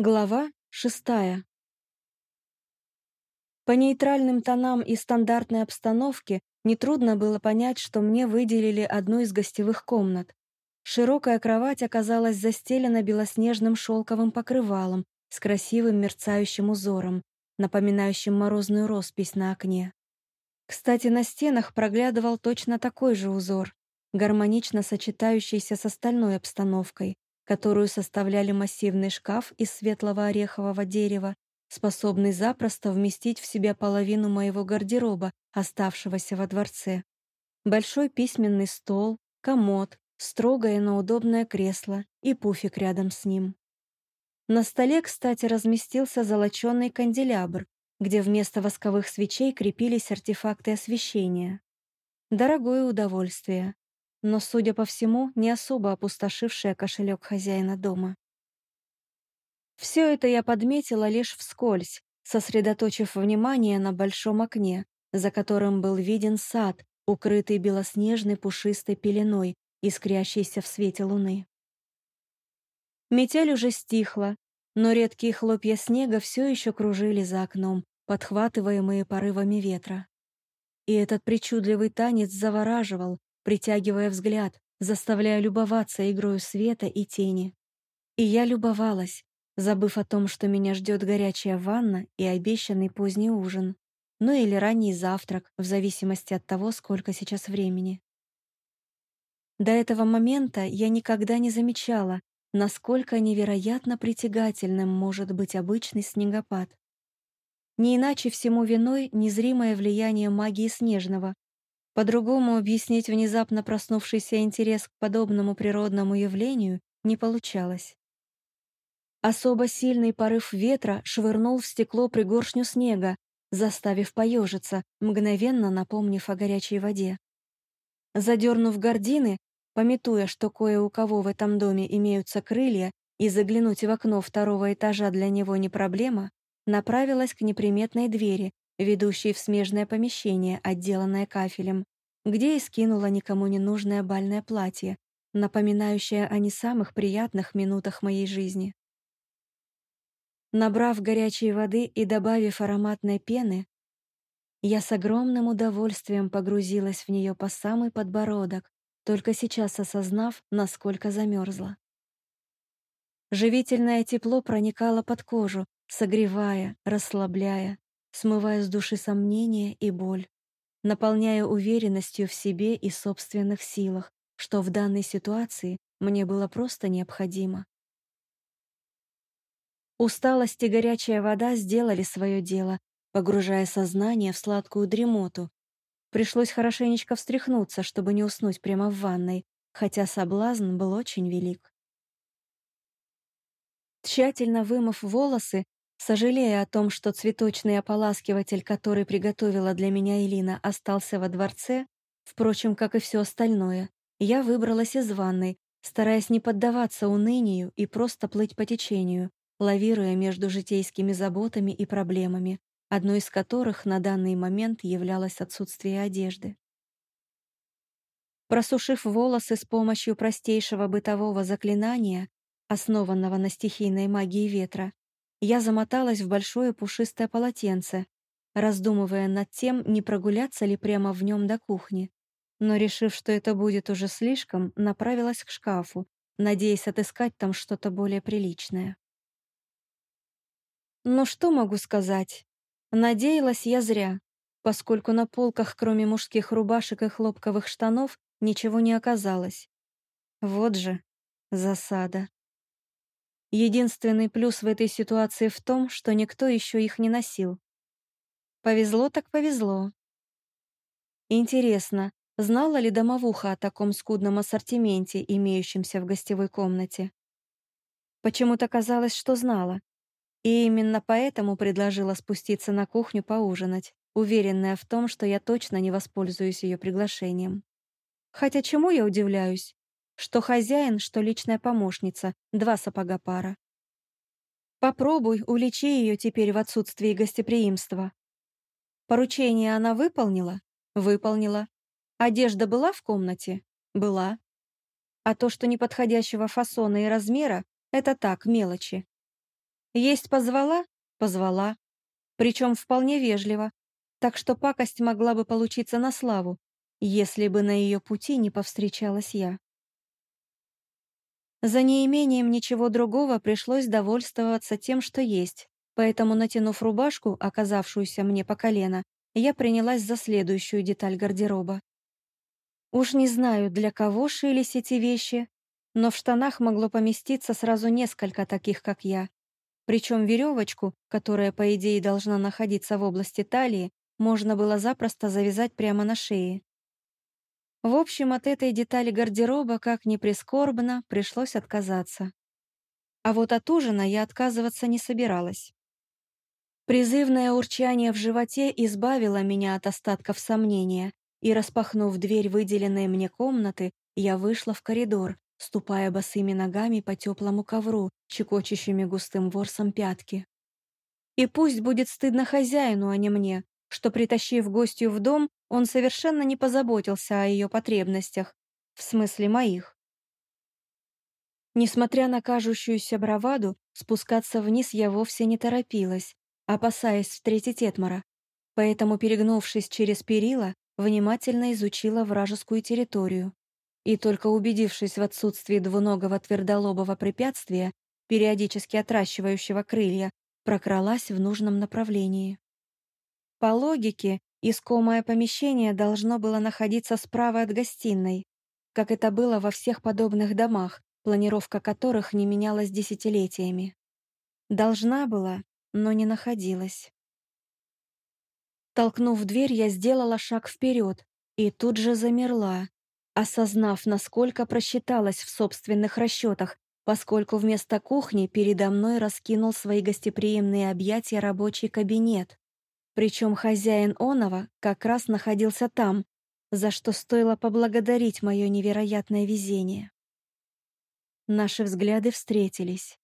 Глава шестая. По нейтральным тонам и стандартной обстановке нетрудно было понять, что мне выделили одну из гостевых комнат. Широкая кровать оказалась застелена белоснежным шелковым покрывалом с красивым мерцающим узором, напоминающим морозную роспись на окне. Кстати, на стенах проглядывал точно такой же узор, гармонично сочетающийся с остальной обстановкой, которую составляли массивный шкаф из светлого орехового дерева, способный запросто вместить в себя половину моего гардероба, оставшегося во дворце. Большой письменный стол, комод, строгое, но удобное кресло и пуфик рядом с ним. На столе, кстати, разместился золоченый канделябр, где вместо восковых свечей крепились артефакты освещения. Дорогое удовольствие, но, судя по всему, не особо опустошившая кошелек хозяина дома. Все это я подметила лишь вскользь, сосредоточив внимание на большом окне, за которым был виден сад, укрытый белоснежной пушистой пеленой, искрящейся в свете луны. Метель уже стихла, но редкие хлопья снега все еще кружили за окном, подхватываемые порывами ветра. И этот причудливый танец завораживал, притягивая взгляд, заставляя любоваться игрою света и тени. И я любовалась, забыв о том, что меня ждет горячая ванна и обещанный поздний ужин, ну или ранний завтрак, в зависимости от того, сколько сейчас времени. До этого момента я никогда не замечала, насколько невероятно притягательным может быть обычный снегопад. Не иначе всему виной незримое влияние магии Снежного, по-другому объяснить внезапно проснувшийся интерес к подобному природному явлению не получалось. Особо сильный порыв ветра швырнул в стекло пригоршню снега, заставив поежиться, мгновенно напомнив о горячей воде. Задернув гардины, пометуя, что кое у кого в этом доме имеются крылья, и заглянуть в окно второго этажа для него не проблема, направилась к неприметной двери, ведущей в смежное помещение, отделанное кафелем, где и скинула никому не нужное бальное платье, напоминающее о не самых приятных минутах моей жизни. Набрав горячей воды и добавив ароматной пены, я с огромным удовольствием погрузилась в нее по самый подбородок, только сейчас осознав, насколько замерзла. Живительное тепло проникало под кожу, согревая, расслабляя, смывая с души сомнения и боль, наполняя уверенностью в себе и собственных силах, что в данной ситуации мне было просто необходимо. Усталость и горячая вода сделали свое дело, погружая сознание в сладкую дремоту. Пришлось хорошенечко встряхнуться, чтобы не уснуть прямо в ванной, хотя соблазн был очень велик. Тщательно вымыв волосы, Сожалея о том, что цветочный ополаскиватель, который приготовила для меня Элина, остался во дворце, впрочем, как и все остальное, я выбралась из ванной, стараясь не поддаваться унынию и просто плыть по течению, лавируя между житейскими заботами и проблемами, одной из которых на данный момент являлось отсутствие одежды. Просушив волосы с помощью простейшего бытового заклинания, основанного на стихийной магии ветра, я замоталась в большое пушистое полотенце, раздумывая над тем, не прогуляться ли прямо в нем до кухни. Но, решив, что это будет уже слишком, направилась к шкафу, надеясь отыскать там что-то более приличное. Но что могу сказать? Надеялась я зря, поскольку на полках, кроме мужских рубашек и хлопковых штанов, ничего не оказалось. Вот же засада. Единственный плюс в этой ситуации в том, что никто еще их не носил. Повезло так повезло. Интересно, знала ли домовуха о таком скудном ассортименте, имеющемся в гостевой комнате? Почему-то казалось, что знала. И именно поэтому предложила спуститься на кухню поужинать, уверенная в том, что я точно не воспользуюсь ее приглашением. Хотя чему я удивляюсь? Что хозяин, что личная помощница, два сапога пара. Попробуй, уличи ее теперь в отсутствии гостеприимства. Поручение она выполнила? Выполнила. Одежда была в комнате? Была. А то, что неподходящего фасона и размера, это так, мелочи. Есть позвала? Позвала. Причем вполне вежливо, так что пакость могла бы получиться на славу, если бы на ее пути не повстречалась я. За неимением ничего другого пришлось довольствоваться тем, что есть, поэтому, натянув рубашку, оказавшуюся мне по колено, я принялась за следующую деталь гардероба. Уж не знаю, для кого шились эти вещи, но в штанах могло поместиться сразу несколько таких, как я. Причем веревочку, которая, по идее, должна находиться в области талии, можно было запросто завязать прямо на шее. В общем, от этой детали гардероба, как ни прискорбно, пришлось отказаться. А вот от ужина я отказываться не собиралась. Призывное урчание в животе избавило меня от остатков сомнения, и, распахнув дверь выделенной мне комнаты, я вышла в коридор, ступая босыми ногами по теплому ковру, чекочущими густым ворсом пятки. И пусть будет стыдно хозяину, а не мне, что, притащив гостью в дом, он совершенно не позаботился о ее потребностях, в смысле моих. Несмотря на кажущуюся браваду, спускаться вниз я вовсе не торопилась, опасаясь встретить Этмара, поэтому, перегнувшись через перила, внимательно изучила вражескую территорию и только убедившись в отсутствии двуногого твердолобого препятствия, периодически отращивающего крылья, прокралась в нужном направлении. По логике, искомое помещение должно было находиться справа от гостиной, как это было во всех подобных домах, планировка которых не менялась десятилетиями. Должна была, но не находилась. Толкнув дверь, я сделала шаг вперед и тут же замерла, осознав, насколько просчиталась в собственных расчетах, поскольку вместо кухни передо мной раскинул свои гостеприимные объятия рабочий кабинет. Причем хозяин Онова как раз находился там, за что стоило поблагодарить мое невероятное везение. Наши взгляды встретились.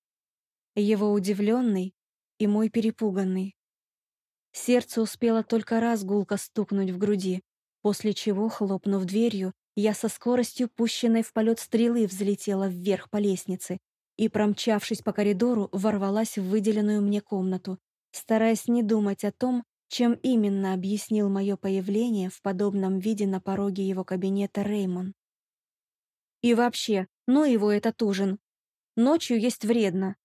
Его удивленный и мой перепуганный. Сердце успело только раз гулко стукнуть в груди, после чего, хлопнув дверью, я со скоростью пущенной в полет стрелы взлетела вверх по лестнице и, промчавшись по коридору, ворвалась в выделенную мне комнату, стараясь не думать о том, чем именно объяснил мое появление в подобном виде на пороге его кабинета Реймон. И вообще, ну его этот ужин. Ночью есть вредно.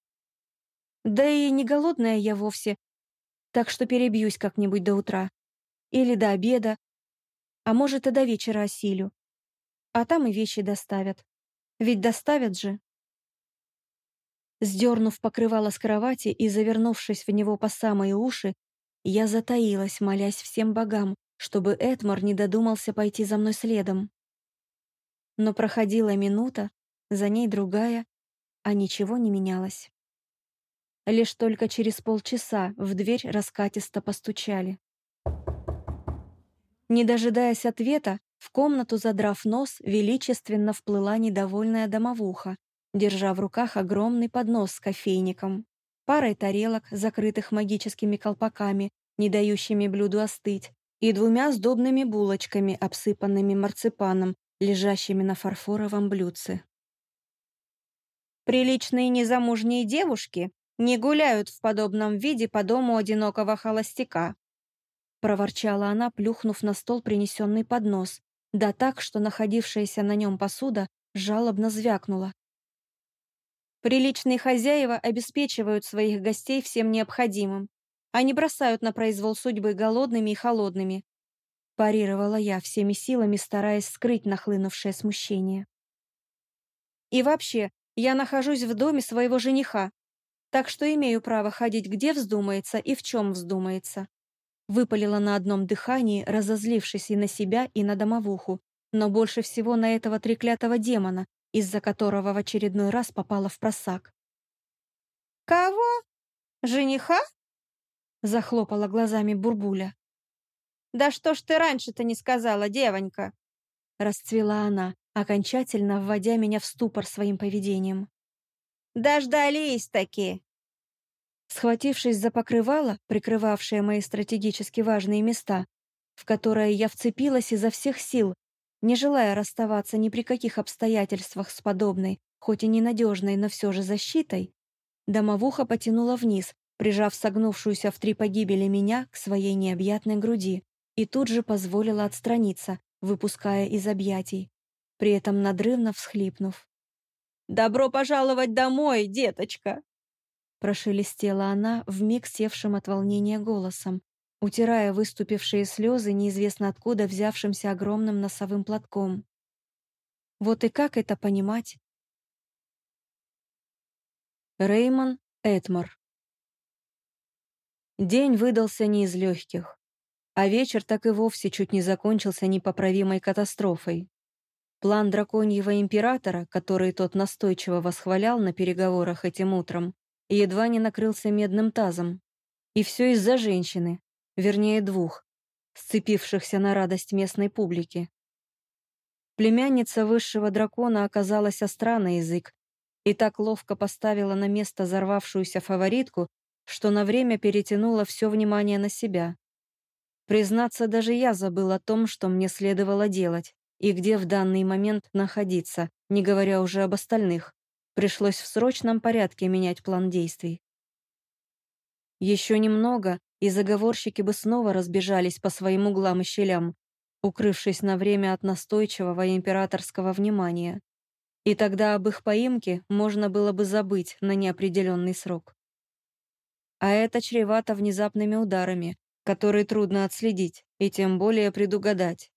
Да и не голодная я вовсе, так что перебьюсь как-нибудь до утра. Или до обеда, а может и до вечера осилю. А там и вещи доставят. Ведь доставят же. Сдернув покрывало с кровати и завернувшись в него по самые уши, я затаилась, молясь всем богам, чтобы Эдмар не додумался пойти за мной следом. Но проходила минута, за ней другая, а ничего не менялось. Лишь только через полчаса в дверь раскатисто постучали. Не дожидаясь ответа, в комнату, задрав нос, величественно вплыла недовольная домовуха, держа в руках огромный поднос с кофейником парой тарелок, закрытых магическими колпаками, не дающими блюду остыть, и двумя сдобными булочками, обсыпанными марципаном, лежащими на фарфоровом блюдце. Приличные незамужние девушки не гуляют в подобном виде по дому одинокого холостяка, проворчала она, плюхнув на стол принесенный поднос, да так, что находившаяся на нем посуда жалобно звякнула. Приличные хозяева обеспечивают своих гостей всем необходимым, а не бросают на произвол судьбы голодными и холодными. Парировала я всеми силами, стараясь скрыть нахлынувшее смущение. И вообще, я нахожусь в доме своего жениха, так что имею право ходить где вздумается и в чем вздумается. Выпалила на одном дыхании, разозлившись и на себя, и на домовуху, но больше всего на этого треклятого демона, из-за которого в очередной раз попала в просак. «Кого? Жениха?» Захлопала глазами Бурбуля. «Да что ж ты раньше-то не сказала, девонька?» Расцвела она, окончательно вводя меня в ступор своим поведением. «Дождались-таки!» Схватившись за покрывало, прикрывавшее мои стратегически важные места, в которое я вцепилась изо всех сил, не желая расставаться ни при каких обстоятельствах с подобной, хоть и ненадежной, но все же защитой, Домовуха потянула вниз, прижав согнувшуюся в три погибели меня к своей необъятной груди, и тут же позволила отстраниться, выпуская из объятий, при этом надрывно всхлипнув. «Добро пожаловать домой, деточка!» Прошелестела она, вмиг севшим от волнения голосом, утирая выступившие слезы неизвестно откуда взявшимся огромным носовым платком. Вот и как это понимать? Реймон Этмор День выдался не из легких, а вечер так и вовсе чуть не закончился непоправимой катастрофой. План драконьего императора, который тот настойчиво восхвалял на переговорах этим утром, едва не накрылся медным тазом. И все из-за женщины, вернее двух, сцепившихся на радость местной публики. Племянница высшего дракона оказалась остра на язык и так ловко поставила на место взорвавшуюся фаворитку, что на время перетянула все внимание на себя. Признаться, даже я забыл о том, что мне следовало делать и где в данный момент находиться, не говоря уже об остальных. Пришлось в срочном порядке менять план действий. Еще немного, и заговорщики бы снова разбежались по своим углам и щелям, укрывшись на время от настойчивого императорского внимания. И тогда об их поимке можно было бы забыть на неопределенный срок. А это чревато внезапными ударами, которые трудно отследить и тем более предугадать.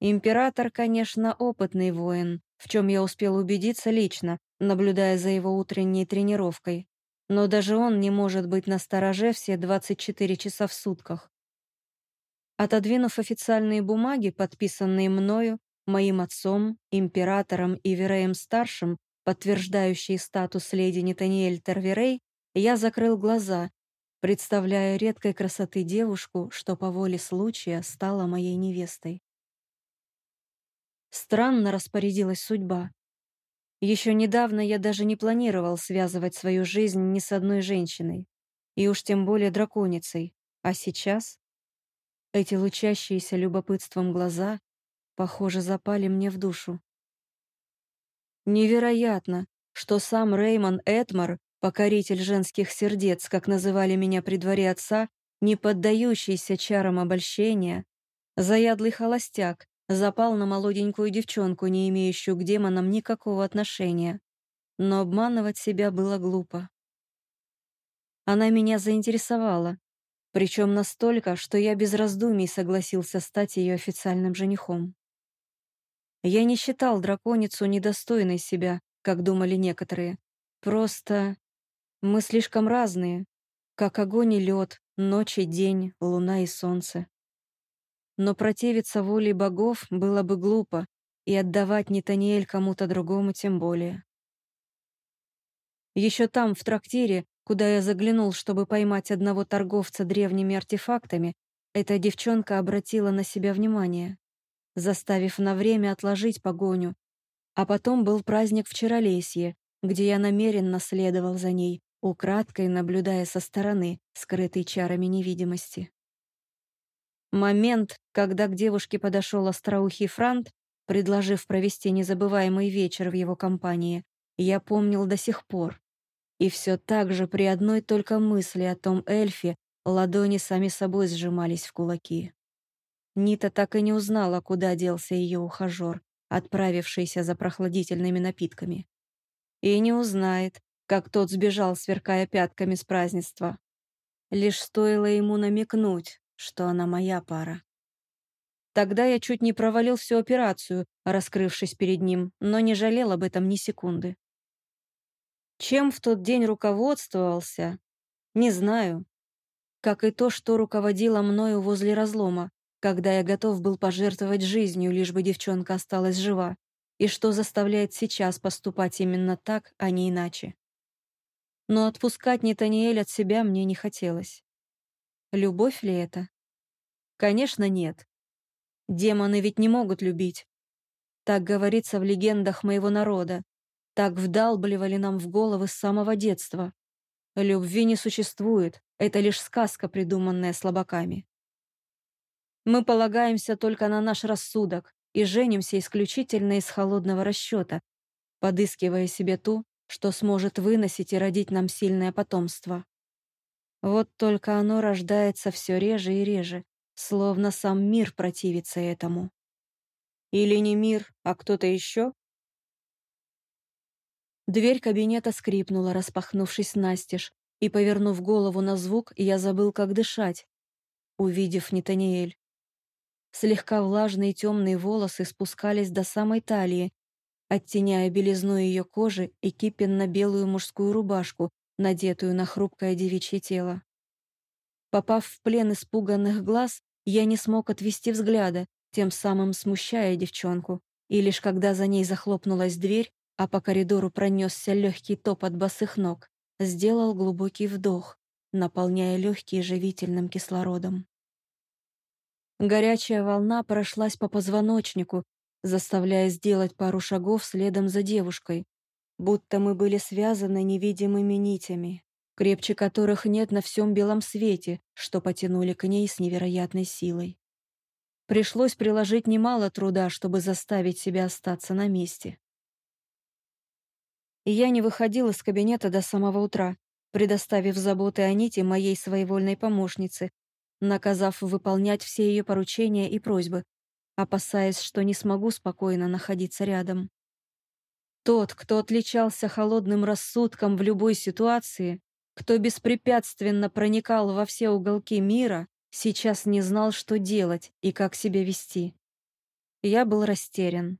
Император, конечно, опытный воин, в чем я успел убедиться лично, наблюдая за его утренней тренировкой. Но даже он не может быть на стороже все 24 часа в сутках. Отодвинув официальные бумаги, подписанные мною, моим отцом, императором и Вереем-старшим, подтверждающие статус леди Нетаниэль Терверей, я закрыл глаза, представляя редкой красоты девушку, что по воле случая стала моей невестой. Странно распорядилась судьба. Еще недавно я даже не планировал связывать свою жизнь ни с одной женщиной, и уж тем более драконицей. А сейчас эти лучащиеся любопытством глаза, похоже, запали мне в душу. Невероятно, что сам Реймон Этмар, покоритель женских сердец, как называли меня при дворе отца, не поддающийся чарам обольщения, заядлый холостяк, запал на молоденькую девчонку, не имеющую к демонам никакого отношения. Но обманывать себя было глупо. Она меня заинтересовала, причем настолько, что я без раздумий согласился стать ее официальным женихом. Я не считал драконицу недостойной себя, как думали некоторые. Просто мы слишком разные, как огонь и лед, ночь и день, луна и солнце. Но противиться воле богов было бы глупо, и отдавать Нетаниэль кому-то другому тем более. Еще там, в трактире, куда я заглянул, чтобы поймать одного торговца древними артефактами, эта девчонка обратила на себя внимание, заставив на время отложить погоню. А потом был праздник в Чаролесье, где я намеренно следовал за ней, украдкой наблюдая со стороны, скрытой чарами невидимости. Момент, когда к девушке подошел остроухий Франт, предложив провести незабываемый вечер в его компании, я помнил до сих пор. И все так же при одной только мысли о том эльфе ладони сами собой сжимались в кулаки. Нита так и не узнала, куда делся ее ухажер, отправившийся за прохладительными напитками. И не узнает, как тот сбежал, сверкая пятками с празднества. Лишь стоило ему намекнуть, что она моя пара. Тогда я чуть не провалил всю операцию, раскрывшись перед ним, но не жалел об этом ни секунды. Чем в тот день руководствовался, не знаю. Как и то, что руководило мною возле разлома, когда я готов был пожертвовать жизнью, лишь бы девчонка осталась жива, и что заставляет сейчас поступать именно так, а не иначе. Но отпускать Нетаниэль от себя мне не хотелось. Любовь ли это? Конечно, нет. Демоны ведь не могут любить. Так говорится в легендах моего народа. Так вдалбливали нам в головы с самого детства. Любви не существует, это лишь сказка, придуманная слабаками. Мы полагаемся только на наш рассудок и женимся исключительно из холодного расчета, подыскивая себе ту, что сможет выносить и родить нам сильное потомство. Вот только оно рождается все реже и реже, словно сам мир противится этому. Или не мир, а кто-то еще? Дверь кабинета скрипнула, распахнувшись настежь, и, повернув голову на звук, я забыл, как дышать, увидев Нетаниэль. Слегка влажные темные волосы спускались до самой талии, оттеняя белизну ее кожи и кипенно-белую мужскую рубашку, надетую на хрупкое девичье тело. Попав в плен испуганных глаз, я не смог отвести взгляда, тем самым смущая девчонку, и лишь когда за ней захлопнулась дверь, а по коридору пронесся легкий топот босых ног, сделал глубокий вдох, наполняя легкие живительным кислородом. Горячая волна прошлась по позвоночнику, заставляя сделать пару шагов следом за девушкой, будто мы были связаны невидимыми нитями, крепче которых нет на всем белом свете, что потянули к ней с невероятной силой. Пришлось приложить немало труда, чтобы заставить себя остаться на месте и я не выходил из кабинета до самого утра, предоставив заботы о Ните моей своевольной помощнице, наказав выполнять все ее поручения и просьбы, опасаясь, что не смогу спокойно находиться рядом. Тот, кто отличался холодным рассудком в любой ситуации, кто беспрепятственно проникал во все уголки мира, сейчас не знал, что делать и как себя вести. Я был растерян.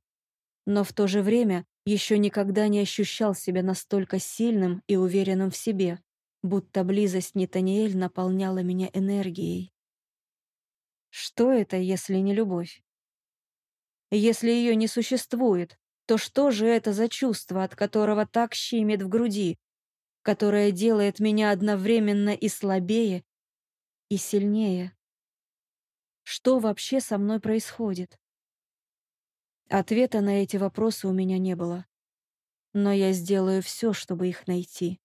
Но в то же время еще никогда не ощущал себя настолько сильным и уверенным в себе, будто близость Нетаниэль наполняла меня энергией. Что это, если не любовь? Если ее не существует, то что же это за чувство, от которого так щемит в груди, которое делает меня одновременно и слабее, и сильнее? Что вообще со мной происходит? Ответа на эти вопросы у меня не было. Но я сделаю все, чтобы их найти.